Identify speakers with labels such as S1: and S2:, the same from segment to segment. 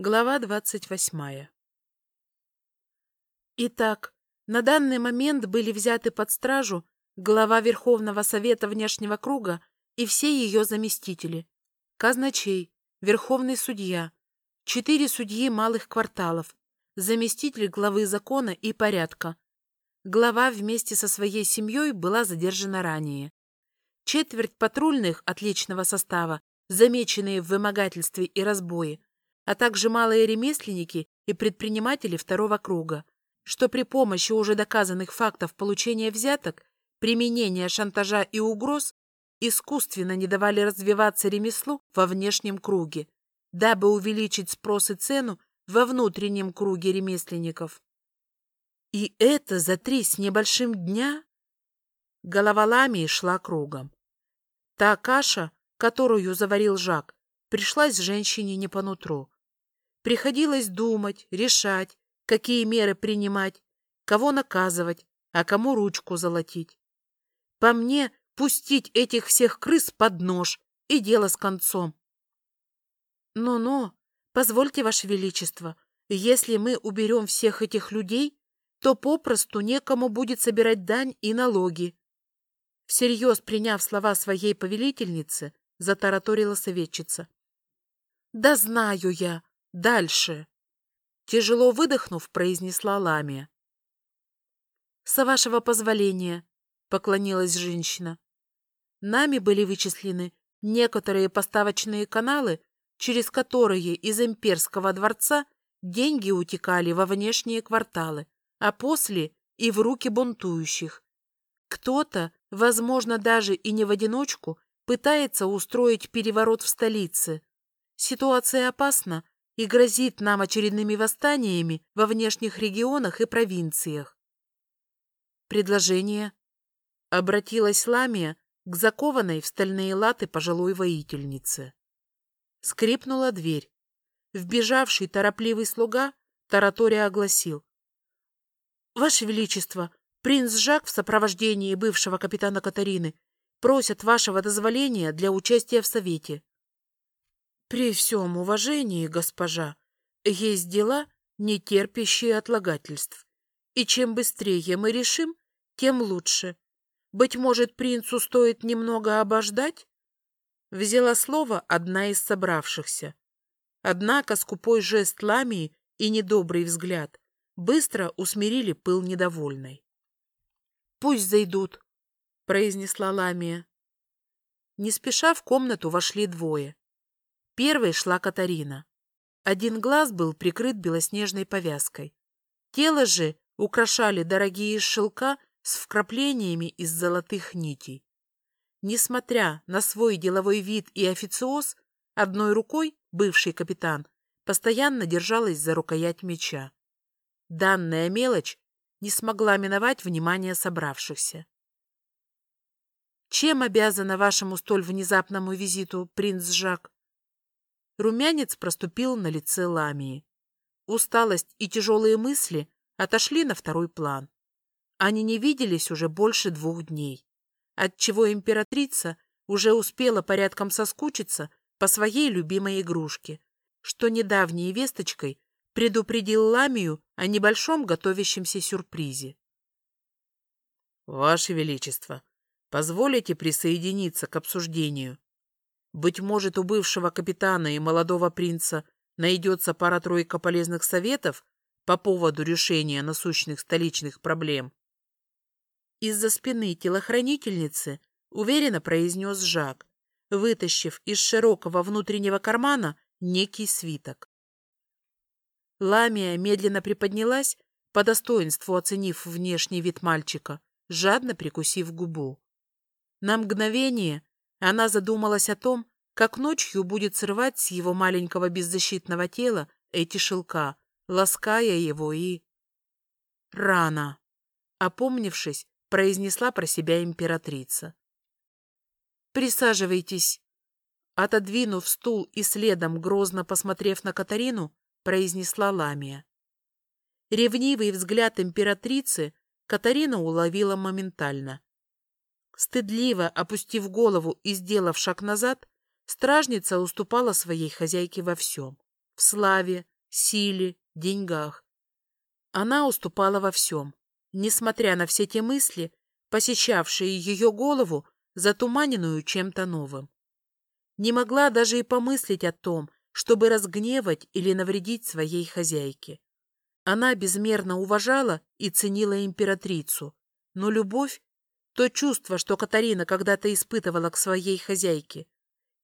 S1: Глава двадцать восьмая Итак, на данный момент были взяты под стражу глава Верховного Совета Внешнего Круга и все ее заместители, казначей, верховный судья, четыре судьи малых кварталов, заместитель главы закона и порядка. Глава вместе со своей семьей была задержана ранее. Четверть патрульных отличного состава, замеченные в вымогательстве и разбое, а также малые ремесленники и предприниматели второго круга, что при помощи уже доказанных фактов получения взяток, применения шантажа и угроз искусственно не давали развиваться ремеслу во внешнем круге, дабы увеличить спрос и цену во внутреннем круге ремесленников. И это за три с небольшим дня? Голова Ламии шла кругом. Та каша, которую заварил Жак, пришлась женщине не по нутру. Приходилось думать, решать, какие меры принимать, кого наказывать, а кому ручку золотить. По мне, пустить этих всех крыс под нож, и дело с концом. Но-но, позвольте, Ваше Величество, если мы уберем всех этих людей, то попросту некому будет собирать дань и налоги. Всерьез приняв слова своей повелительницы, затараторила советчица. — Да знаю я, Дальше. Тяжело выдохнув, произнесла Ламия. С вашего позволения, поклонилась женщина. Нами были вычислены некоторые поставочные каналы, через которые из имперского дворца деньги утекали во внешние кварталы, а после и в руки бунтующих. Кто-то, возможно, даже и не в одиночку, пытается устроить переворот в столице. Ситуация опасна, и грозит нам очередными восстаниями во внешних регионах и провинциях. Предложение. Обратилась Ламия к закованной в стальные латы пожилой воительнице. Скрипнула дверь. Вбежавший торопливый слуга таратория огласил. «Ваше Величество, принц Жак в сопровождении бывшего капитана Катарины просят вашего дозволения для участия в совете». При всем уважении, госпожа, есть дела, не терпящие отлагательств. И чем быстрее мы решим, тем лучше. Быть может, принцу стоит немного обождать? Взяла слово одна из собравшихся. Однако скупой жест Ламии и недобрый взгляд быстро усмирили пыл недовольной. — Пусть зайдут, — произнесла Ламия. Не спеша в комнату вошли двое. Первой шла Катарина. Один глаз был прикрыт белоснежной повязкой. Тело же украшали дорогие шелка с вкраплениями из золотых нитей. Несмотря на свой деловой вид и официоз, одной рукой бывший капитан постоянно держалась за рукоять меча. Данная мелочь не смогла миновать внимание собравшихся. «Чем обязана вашему столь внезапному визиту, принц Жак?» Румянец проступил на лице Ламии. Усталость и тяжелые мысли отошли на второй план. Они не виделись уже больше двух дней, отчего императрица уже успела порядком соскучиться по своей любимой игрушке, что недавней весточкой предупредил Ламию о небольшом готовящемся сюрпризе. «Ваше Величество, позволите присоединиться к обсуждению?» Быть может, у бывшего капитана и молодого принца найдется пара-тройка полезных советов по поводу решения насущных столичных проблем. Из-за спины телохранительницы уверенно произнес Жак, вытащив из широкого внутреннего кармана некий свиток. Ламия медленно приподнялась, по достоинству оценив внешний вид мальчика, жадно прикусив губу. На мгновение она задумалась о том, как ночью будет срывать с его маленького беззащитного тела эти шелка, лаская его и... Рано. Опомнившись, произнесла про себя императрица. «Присаживайтесь». Отодвинув стул и следом, грозно посмотрев на Катарину, произнесла Ламия. Ревнивый взгляд императрицы Катарина уловила моментально. Стыдливо опустив голову и сделав шаг назад, стражница уступала своей хозяйке во всем. в славе, силе, деньгах. Она уступала во всем, несмотря на все те мысли, посещавшие ее голову, затуманенную чем-то новым. Не могла даже и помыслить о том, чтобы разгневать или навредить своей хозяйке. Она безмерно уважала и ценила императрицу, но любовь, то чувство, что Катарина когда-то испытывала к своей хозяйке,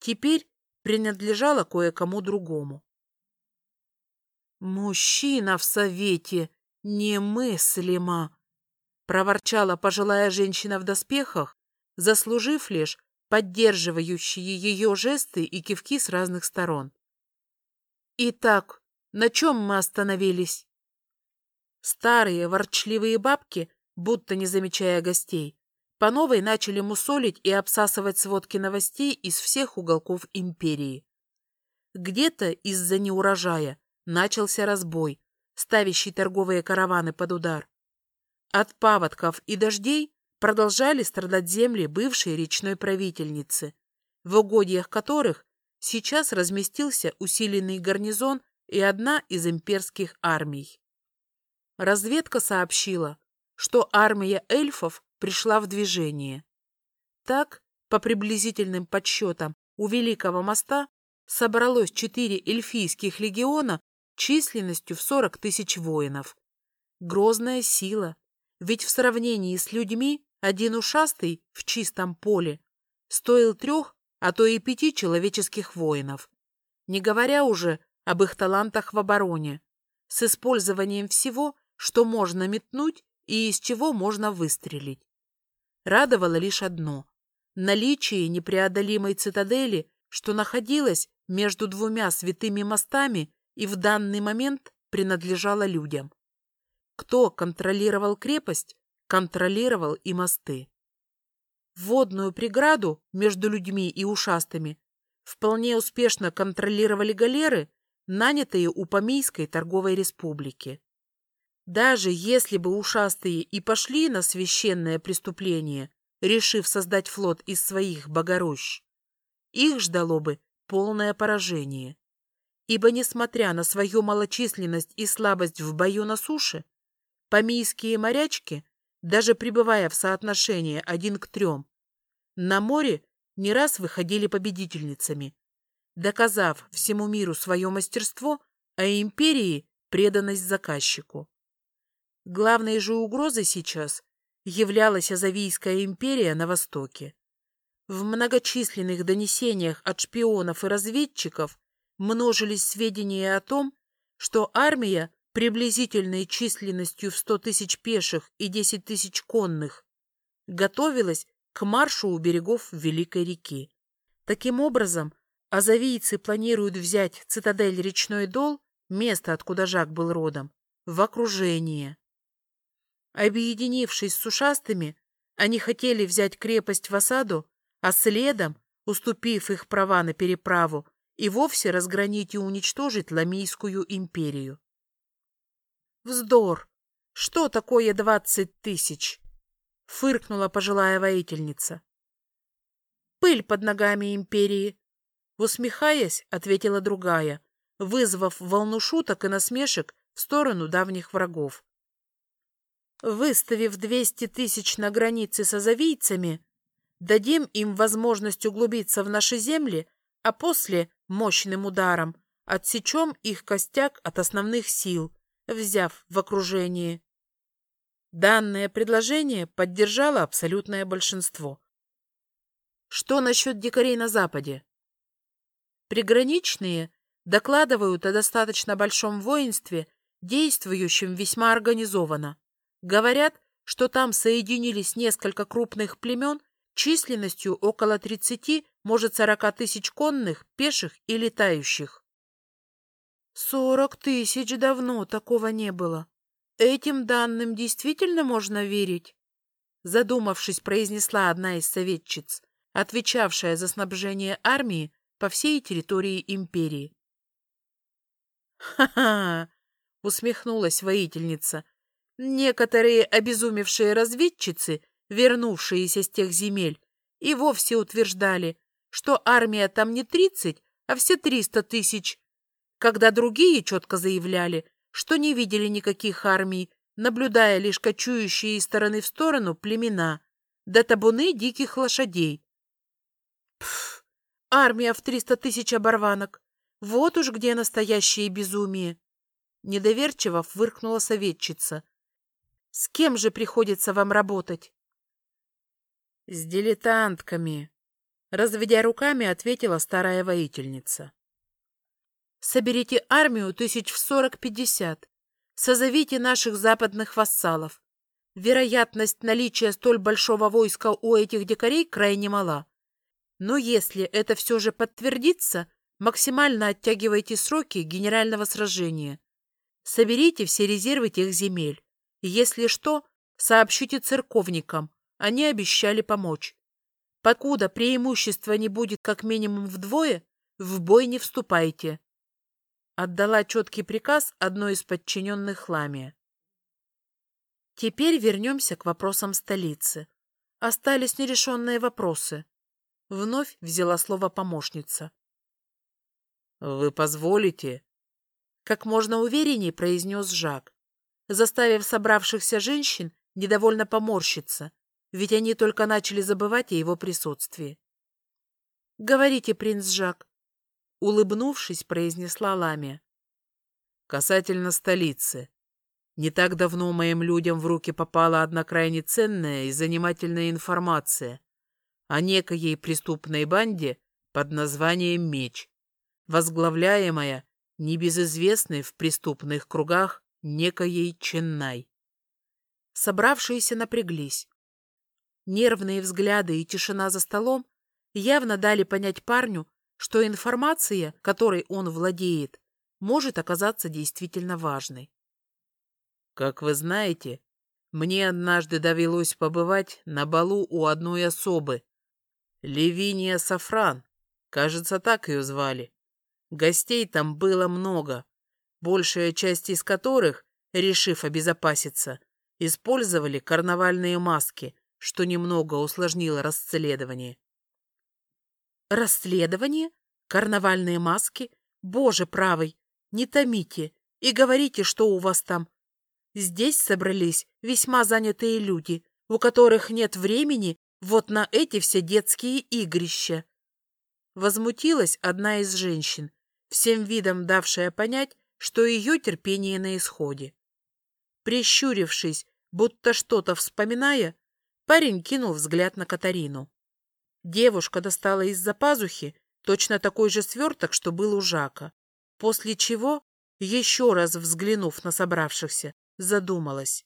S1: теперь принадлежало кое-кому другому. «Мужчина в совете немыслимо!» — проворчала пожилая женщина в доспехах, заслужив лишь поддерживающие ее жесты и кивки с разных сторон. «Итак, на чем мы остановились?» Старые ворчливые бабки, будто не замечая гостей, по новой начали мусолить и обсасывать сводки новостей из всех уголков империи. Где-то из-за неурожая начался разбой, ставящий торговые караваны под удар. От паводков и дождей продолжали страдать земли бывшей речной правительницы, в угодьях которых сейчас разместился усиленный гарнизон и одна из имперских армий. Разведка сообщила, что армия эльфов пришла в движение. Так, по приблизительным подсчетам, у Великого моста собралось четыре эльфийских легиона численностью в 40 тысяч воинов. Грозная сила, ведь в сравнении с людьми один ушастый в чистом поле стоил трех, а то и пяти человеческих воинов, не говоря уже об их талантах в обороне, с использованием всего, что можно метнуть и из чего можно выстрелить. Радовало лишь одно — наличие непреодолимой цитадели, что находилась между двумя святыми мостами и в данный момент принадлежала людям. Кто контролировал крепость, контролировал и мосты. Водную преграду между людьми и ушастыми вполне успешно контролировали галеры, нанятые у Помийской торговой республики. Даже если бы ушастые и пошли на священное преступление, решив создать флот из своих богорощ, их ждало бы полное поражение. Ибо, несмотря на свою малочисленность и слабость в бою на суше, помийские морячки, даже пребывая в соотношении один к трем, на море не раз выходили победительницами, доказав всему миру свое мастерство, а империи преданность заказчику. Главной же угрозой сейчас являлась Азавийская империя на Востоке. В многочисленных донесениях от шпионов и разведчиков множились сведения о том, что армия приблизительной численностью в 100 тысяч пеших и 10 тысяч конных готовилась к маршу у берегов Великой реки. Таким образом, азавийцы планируют взять цитадель Речной Дол, место, откуда Жак был родом, в окружение. Объединившись с ушастыми, они хотели взять крепость в осаду, а следом, уступив их права на переправу, и вовсе разгранить и уничтожить Ламийскую империю. Вздор! Что такое двадцать тысяч? Фыркнула пожилая воительница. Пыль под ногами империи. Усмехаясь, ответила другая, вызвав волну шуток и насмешек в сторону давних врагов. Выставив 200 тысяч на границе с азавийцами, дадим им возможность углубиться в наши земли, а после мощным ударом отсечем их костяк от основных сил, взяв в окружение. Данное предложение поддержало абсолютное большинство. Что насчет дикарей на Западе? Приграничные докладывают о достаточно большом воинстве, действующем весьма организованно. Говорят, что там соединились несколько крупных племен численностью около 30, может, 40 тысяч конных, пеших и летающих. Сорок тысяч давно такого не было. Этим данным действительно можно верить? Задумавшись, произнесла одна из советчиц, отвечавшая за снабжение армии по всей территории империи. «Ха-ха!» — усмехнулась воительница. Некоторые обезумевшие разведчицы, вернувшиеся с тех земель, и вовсе утверждали, что армия там не тридцать, а все триста тысяч. когда другие четко заявляли, что не видели никаких армий, наблюдая лишь кочующие из стороны в сторону племена, да табуны диких лошадей. Пф, армия в триста тысяч оборванок. Вот уж где настоящее безумие. Недоверчиво фыркнула советчица. С кем же приходится вам работать? С дилетантками. Разведя руками, ответила старая воительница. Соберите армию тысяч в сорок-пятьдесят. Созовите наших западных вассалов. Вероятность наличия столь большого войска у этих дикарей крайне мала. Но если это все же подтвердится, максимально оттягивайте сроки генерального сражения. Соберите все резервы тех земель. Если что, сообщите церковникам. Они обещали помочь. Покуда преимущества не будет как минимум вдвое, в бой не вступайте. Отдала четкий приказ одной из подчиненных Ламия. Теперь вернемся к вопросам столицы. Остались нерешенные вопросы. Вновь взяла слово помощница. «Вы позволите?» Как можно увереннее произнес Жак, заставив собравшихся женщин недовольно поморщиться, ведь они только начали забывать о его присутствии. «Говорите, принц Жак», улыбнувшись, произнесла Ламия. Касательно столицы. Не так давно моим людям в руки попала одна крайне ценная и занимательная информация о некоей преступной банде под названием «Меч», возглавляемая небезызвестной в преступных кругах некоей Ченнай. Собравшиеся напряглись. Нервные взгляды и тишина за столом явно дали понять парню, что информация, которой он владеет, может оказаться действительно важной. Как вы знаете, мне однажды довелось побывать на балу у одной особы. Левиния Сафран, кажется, так ее звали. Гостей там было много, большая часть из которых, решив обезопаситься, использовали карнавальные маски, что немного усложнило расследование. Расследование? Карнавальные маски? Боже правый, не томите и говорите, что у вас там. Здесь собрались весьма занятые люди, у которых нет времени вот на эти все детские игрища. Возмутилась одна из женщин, всем видом давшая понять, что ее терпение на исходе. Прищурившись, будто что-то вспоминая, парень кинул взгляд на Катарину. Девушка достала из-за пазухи точно такой же сверток, что был у Жака, после чего, еще раз взглянув на собравшихся, задумалась.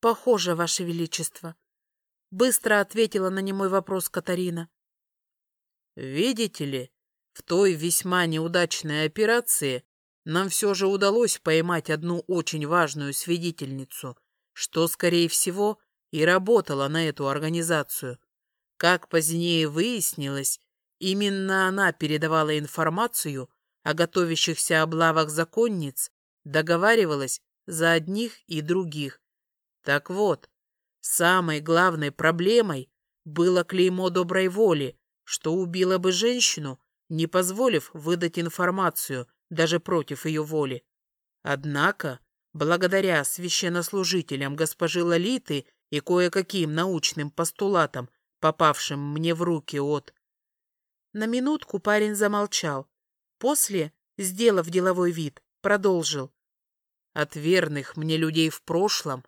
S1: «Похоже, Ваше Величество», — быстро ответила на немой вопрос Катарина. «Видите ли, в той весьма неудачной операции нам все же удалось поймать одну очень важную свидетельницу, что, скорее всего, и работала на эту организацию. Как позднее выяснилось, именно она передавала информацию о готовящихся облавах законниц, договаривалась за одних и других. Так вот, самой главной проблемой было клеймо доброй воли, что убило бы женщину, не позволив выдать информацию даже против ее воли. Однако, благодаря священнослужителям госпожи Лолиты и кое-каким научным постулатам, попавшим мне в руки от... На минутку парень замолчал. После, сделав деловой вид, продолжил. От верных мне людей в прошлом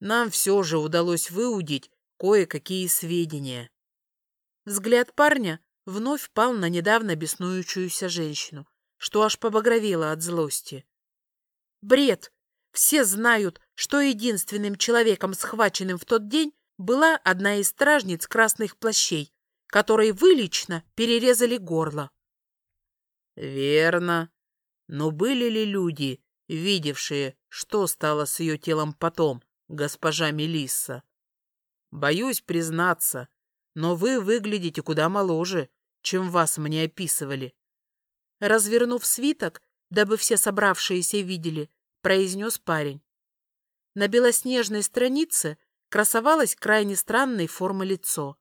S1: нам все же удалось выудить кое-какие сведения. Взгляд парня вновь пал на недавно беснующуюся женщину, что аж побагровело от злости. Бред! Все знают, что единственным человеком, схваченным в тот день, была одна из стражниц красных плащей, которой вы лично перерезали горло. Верно. Но были ли люди, видевшие, что стало с ее телом потом, госпожа Мелисса? Боюсь признаться, но вы выглядите куда моложе, чем вас мне описывали. Развернув свиток, дабы все собравшиеся видели, произнес парень. На белоснежной странице красовалось крайне странной формы лицо.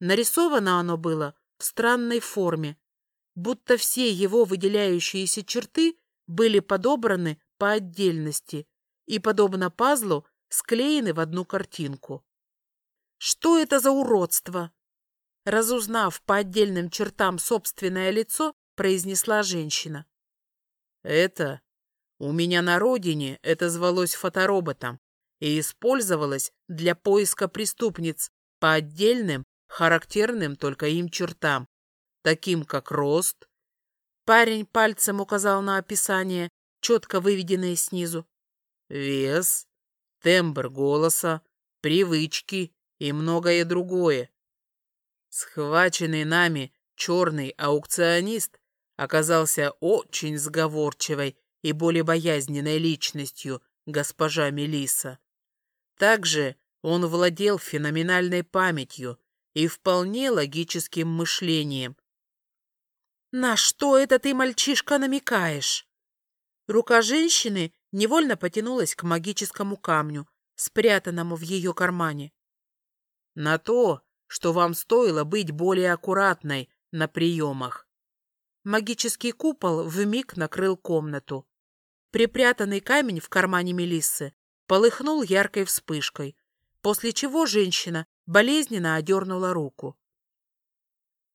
S1: Нарисовано оно было в странной форме. будто все его выделяющиеся черты были подобраны по отдельности и, подобно пазлу, склеены в одну картинку. Что это за уродство? Разузнав по отдельным чертам собственное лицо, произнесла женщина.
S2: Это у меня на родине это звалось фотороботом и использовалось для поиска преступниц по отдельным, характерным только им чертам, таким как рост.
S1: Парень пальцем указал на описание, четко выведенное снизу.
S2: Вес, тембр голоса, привычки и многое другое. Схваченный нами черный аукционист оказался очень сговорчивой и более боязненной личностью, госпожа Мелиса. Также он владел феноменальной памятью и вполне логическим мышлением.
S1: «На что это ты, мальчишка, намекаешь?» Рука женщины невольно потянулась к магическому камню, спрятанному в ее кармане.
S2: «На то, что вам стоило быть более аккуратной на приемах».
S1: Магический купол вмиг накрыл комнату. Припрятанный камень в кармане Мелиссы полыхнул яркой вспышкой, после чего женщина болезненно одернула руку.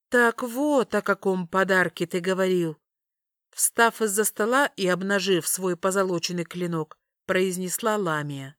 S1: «Так вот о каком подарке ты говорил!» Встав из-за стола и обнажив свой позолоченный клинок, произнесла Ламия.